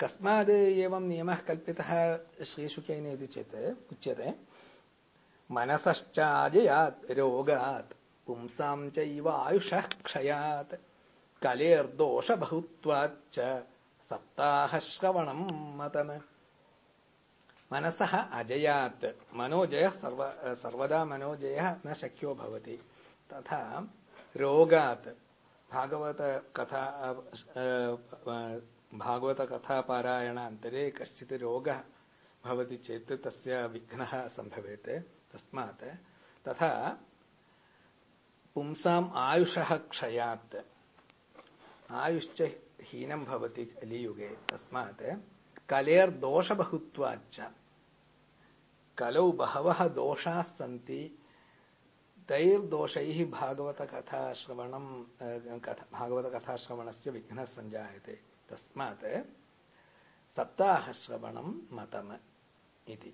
कस्माद् एवं नियमः कल्पितः श्रीशुकेन इति चेत्, उच्यते। मनसश्चाजयात्, रोगात्, पुंसां चैव आयुषः क्षयात् कलेर्दोषबहुत्वाच्च सप्ताहश्रवणम् मतम्। मनसः अजयात्, मनोजयः सर्व, सर्वदा मनोजयः न शक्यो भवति। तथा रोगात्, भागवतकथा भागवतकथापारायणान्तरे कश्चित् रोगः भवति चेत् तस्य विघ्नः सम्भवेत्, तस्मात्। तथा पुंसाम् आयुषः क्षयात्। आयुश्च हीनं भवति कलियुगे, तस्मात्। कलेर्दोषबहुत्वाच्च कलौ बहवः दोषाः सन्ति। तैर्दोषैः भागवतकथाश्रवणं भागवतकथाश्रवणस्य विघ्नः सञ्जायते तस्मात् सप्ताहश्रवणं मतम् इति।